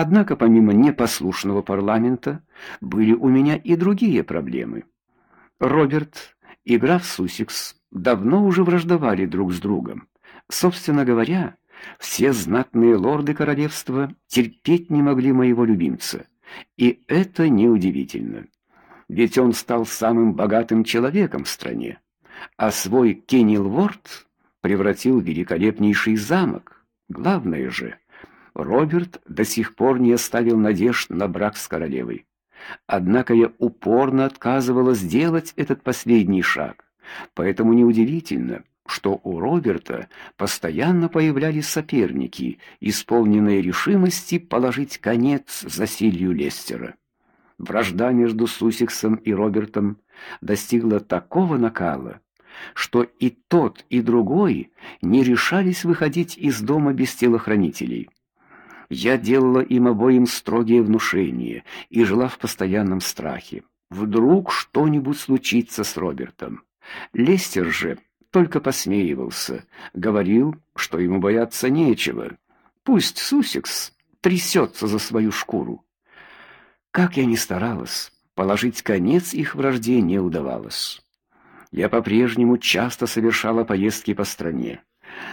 Однако помимо непослушного парламента были у меня и другие проблемы. Роберт и граф Сусикс давно уже враждовали друг с другом. Собственно говоря, все знатные лорды королевства терпеть не могли моего любимца, и это неудивительно. Ведь он стал самым богатым человеком в стране, а свой Кенилворд превратил в великолепнейший замок. Главное же, Роберт до сих пор не оставил надежд на брак с королевой. Однако я упорно отказывалась сделать этот последний шаг. Поэтому неудивительно, что у Роберта постоянно появлялись соперники, исполненные решимости положить конец засилью Лестера. Вражда между Сусиксом и Робертом достигла такого накала, что и тот, и другой не решались выходить из дома без телохранителей. Я делала им обоим строгие внушения и жила в постоянном страхе. Вдруг что-нибудь случится с Робертом. Лестер же только посмеивался, говорил, что ему бояться нечего. Пусть Сусекс трясется за свою шкуру. Как я ни старалась, положить конец их вражде не удавалось. Я по-прежнему часто совершала поездки по стране.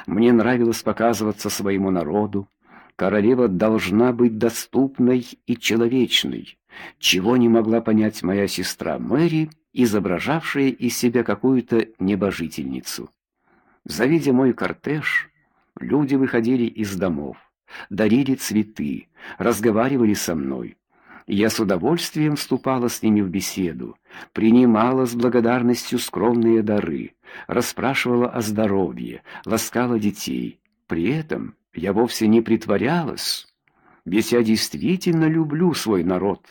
Мне нравилось показываться своему народу, Королева должна быть доступной и человечной, чего не могла понять моя сестра Мэри, изображавшая из себя какую-то небожительницу. Завидя мой кортеж, люди выходили из домов, дарили цветы, разговаривали со мной. Я с удовольствием вступала с ними в беседу, принимала с благодарностью скромные дары, расспрашивала о здоровье, ласкала детей. При этом я вовсе не притворялась, ведь я действительно люблю свой народ,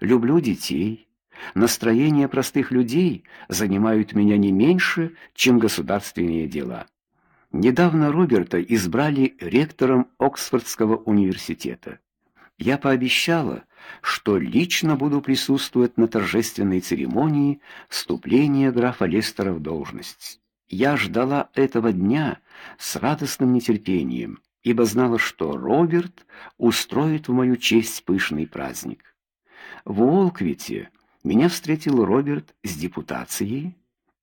люблю детей. Настроения простых людей занимают меня не меньше, чем государственные дела. Недавно Роберта избрали ректором Оксфордского университета. Я пообещала, что лично буду присутствовать на торжественной церемонии вступления графа Лестера в должность. Я ждала этого дня с радостным нетерпением ибо знала, что Роберт устроит в мою честь пышный праздник. В Уолквите меня встретил Роберт с депутацией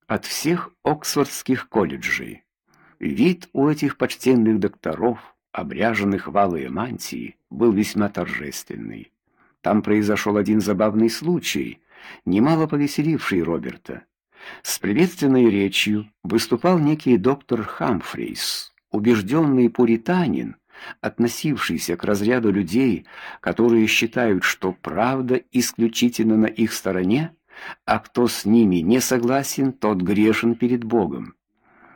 от всех Оксфордских колледжей. Вид у этих почтенных докторов, обряженных в алые мантии, был весьма торжественный. Там произошел один забавный случай, немало повеселивший Роберта. С приветственной речью выступал некий доктор Хамфрейс убежденный пуританин, относившийся к разряду людей, которые считают, что правда исключительно на их стороне, а кто с ними не согласен, тот грешен перед Богом.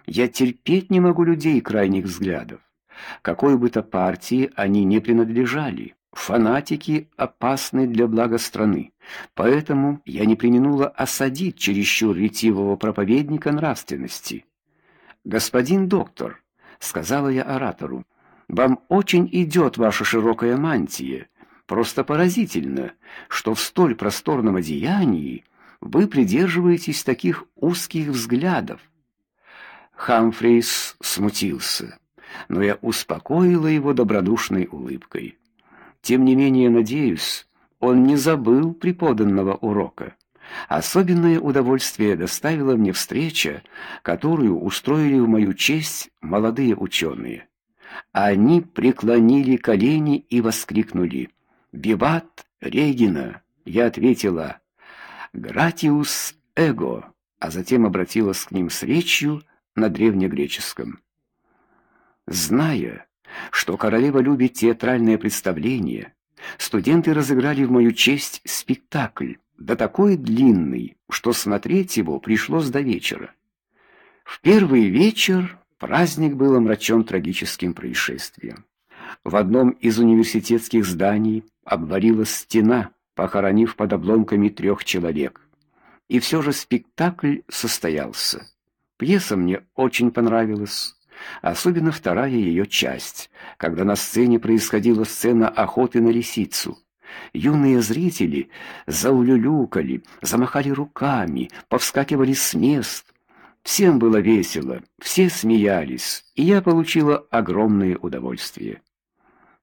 Я терпеть не могу людей крайних взглядов, какой бы то партии они не принадлежали. Фанатики опасны для блага страны. Поэтому я не преминула осадить чересчур ретивого проповедника нравственности. Господин доктор, сказала я оратору. Вам очень идет ваша широкая мантия. Просто поразительно, что в столь просторном одеянии вы придерживаетесь таких узких взглядов. Хамфрейс смутился, но я успокоила его добродушной улыбкой. Тем не менее, надеюсь, он не забыл преподанного урока. Особенное удовольствие доставила мне встреча, которую устроили в мою честь молодые ученые. Они преклонили колени и воскликнули: "Виват Регина!" Я ответила: "Гратиус эго", а затем обратилась к ним с речью на древнегреческом. Зная, что королева любит театральные представления, студенты разыграли в мою честь спектакль да такой длинный, что смотреть его пришлось до вечера. В первый вечер праздник был омрачен трагическим происшествием. В одном из университетских зданий обвалилась стена, похоронив под обломками трех человек. И все же спектакль состоялся. Пьеса мне очень понравилась, особенно вторая ее часть, когда на сцене происходила сцена охоты на лисицу. Юные зрители заулюлюкали, замахали руками, повскакивали с мест. Всем было весело, все смеялись, и я получила огромное удовольствие.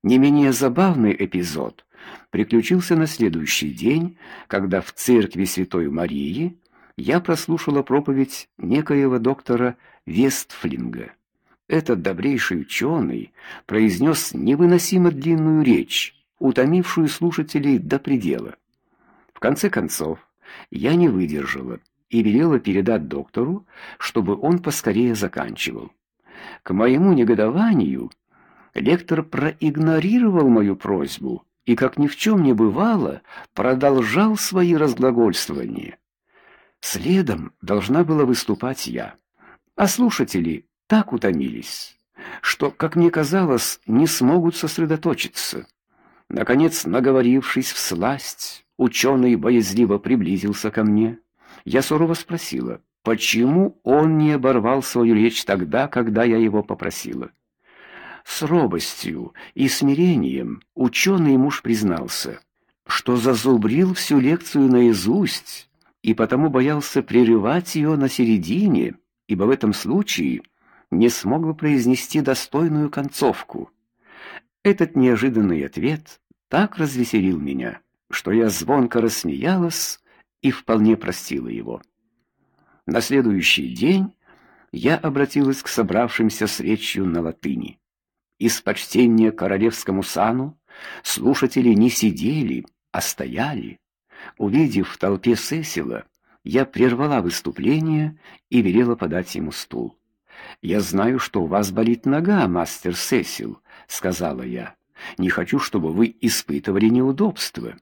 Не менее забавный эпизод приключился на следующий день, когда в церкви Святой Марии я прослушала проповедь некоего доктора Вестфлинга. Этот добрейший ученый произнес невыносимо длинную речь, утомившую слушателей до предела. В конце концов, я не выдержала и велела передать доктору, чтобы он поскорее заканчивал. К моему негодованию Лектор проигнорировал мою просьбу и, как ни в чем не бывало, продолжал свои разглагольствования. Следом должна была выступать я, а слушатели так утомились, что, как мне казалось, не смогут сосредоточиться. Наконец, наговорившись в сласть, ученый боязливо приблизился ко мне. Я сурово спросила, почему он не оборвал свою речь тогда, когда я его попросила. С робостью и смирением ученый муж признался, что зазубрил всю лекцию наизусть и потому боялся прерывать ее на середине, ибо в этом случае не смог бы произнести достойную концовку. Этот неожиданный ответ так развеселил меня, что я звонко рассмеялась и вполне простила его. На следующий день я обратилась к собравшимся с речью на латыни. Из почтения королевскому сану слушатели не сидели, а стояли. Увидев в толпе Сесила, я прервала выступление и велела подать ему стул. Я знаю, что у вас болит нога, мастер Сесил, сказала я. Не хочу, чтобы вы испытывали неудобства.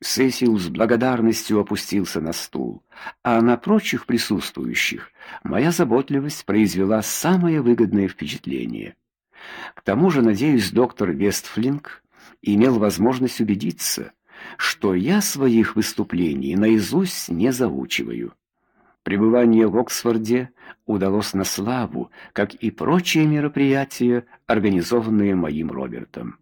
Сесил с благодарностью опустился на стул, а на прочих присутствующих моя заботливость произвела самое выгодное впечатление. К тому же, надеюсь, доктор Вестфлинг имел возможность убедиться, что я своих выступлений наизусть не заучиваю. Пребывание в Оксфорде удалось на славу, как и прочие мероприятия, организованные моим Робертом.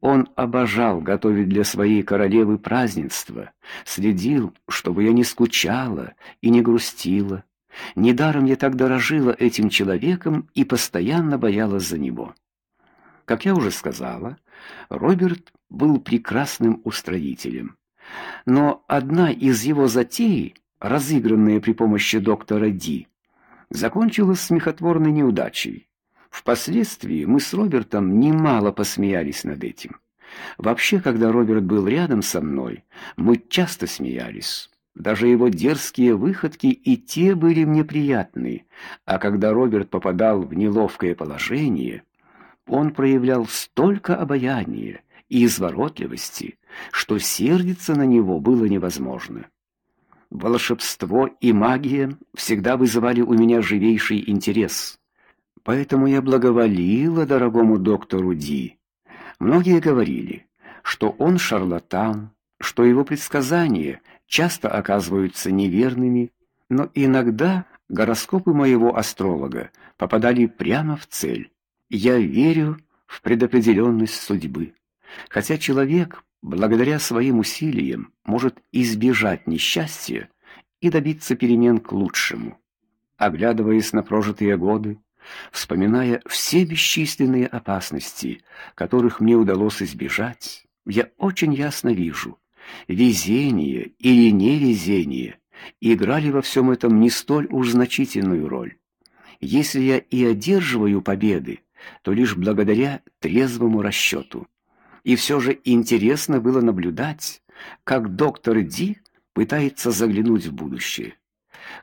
Он обожал готовить для своей королевы празднества, следил, чтобы я не скучала и не грустила. Недаром я так дорожила этим человеком и постоянно боялась за него. Как я уже сказала, Роберт был прекрасным устроителем. Но одна из его затей, разыгранная при помощи доктора Ди, закончилась смехотворной неудачей. Впоследствии мы с Робертом немало посмеялись над этим. Вообще, когда Роберт был рядом со мной, мы часто смеялись. Даже его дерзкие выходки и те были мне приятны, а когда Роберт попадал в неловкое положение, он проявлял столько обаяния и изворотливости, что сердиться на него было невозможно. Волшебство и магия всегда вызывали у меня живейший интерес. Поэтому я благоволила дорогому доктору Ди. Многие говорили, что он шарлатан, что его предсказания часто оказываются неверными, но иногда гороскопы моего астролога попадали прямо в цель. Я верю в предопределенность судьбы. Хотя человек, благодаря своим усилиям, может избежать несчастья и добиться перемен к лучшему. Оглядываясь на прожитые годы, вспоминая все бесчисленные опасности, которых мне удалось избежать, я очень ясно вижу, везение или невезение играли во всем этом не столь уж значительную роль. Если я и одерживаю победы, то лишь благодаря трезвому расчету. И все же интересно было наблюдать, как доктор Ди пытается заглянуть в будущее.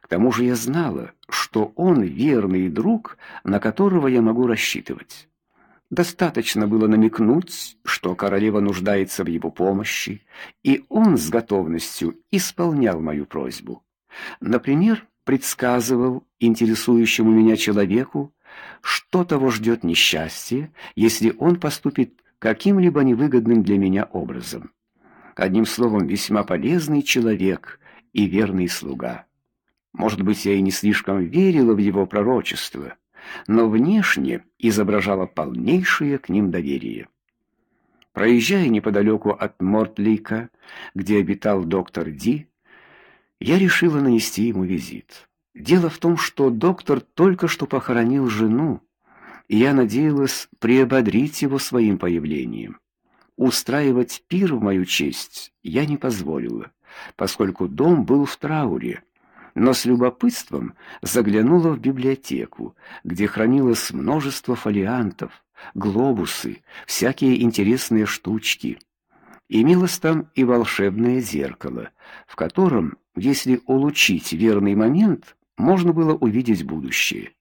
К тому же я знала, что он верный друг, на которого я могу рассчитывать. Достаточно было намекнуть, что королева нуждается в его помощи, и он с готовностью исполнял мою просьбу. Например, предсказывал интересующему меня человеку, что того ждет несчастье, если он поступит каким-либо невыгодным для меня образом. Одним словом, весьма полезный человек и верный слуга. Может быть, я и не слишком верила в его пророчество, но внешне изображала полнейшее к ним доверие. Проезжая неподалеку от Мортлейка, где обитал доктор Ди, я решила нанести ему визит. Дело в том, что доктор только что похоронил жену, и я надеялась приободрить его своим появлением. Устраивать пир в мою честь я не позволила, поскольку дом был в трауре, но с любопытством заглянула в библиотеку, где хранилось множество фолиантов, глобусы, всякие интересные штучки. Имелось там и волшебное зеркало, в котором, если улучшить верный момент, можно было увидеть будущее.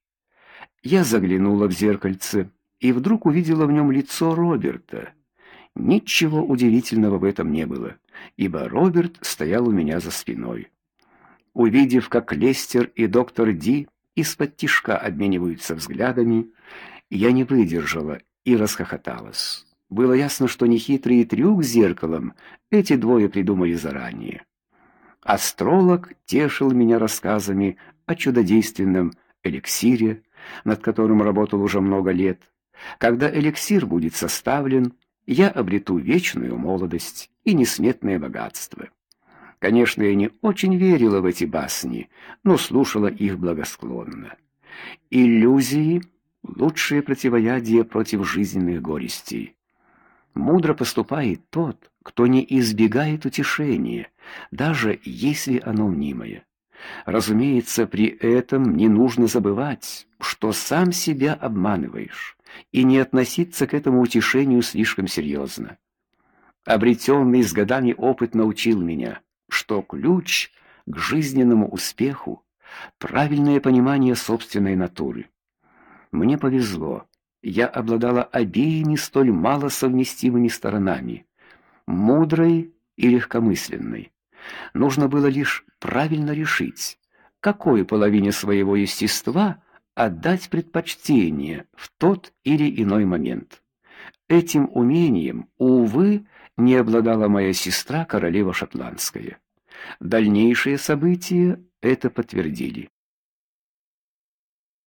Я заглянула в зеркальце и вдруг увидела в нем лицо Роберта. Ничего удивительного в этом не было, ибо Роберт стоял у меня за спиной. Увидев, как Лестер и доктор Ди из-под тишка обмениваются взглядами, я не выдержала и расхохоталась. Было ясно, что нехитрый трюк с зеркалом эти двое придумали заранее. Астролог тешил меня рассказами о чудодейственном эликсире, над которым работал уже много лет. Когда эликсир будет составлен, я обрету вечную молодость и несметное богатство. Конечно, я не очень верила в эти басни, но слушала их благосклонно. Иллюзии лучшее противоядие против жизненных горестей. Мудро поступает тот, кто не избегает утешения, даже если оно мнимое. Разумеется, при этом не нужно забывать, что сам себя обманываешь, и не относиться к этому утешению слишком серьезно. Обретенный с годами опыт научил меня, что ключ к жизненному успеху правильное понимание собственной натуры. Мне повезло. Я обладала обеими столь мало совместимыми сторонами: мудрой и легкомысленной. Нужно было лишь правильно решить, какой половине своего естества отдать предпочтение в тот или иной момент. Этим умением, увы, не обладала моя сестра, королева шотландская. Дальнейшие события это подтвердили.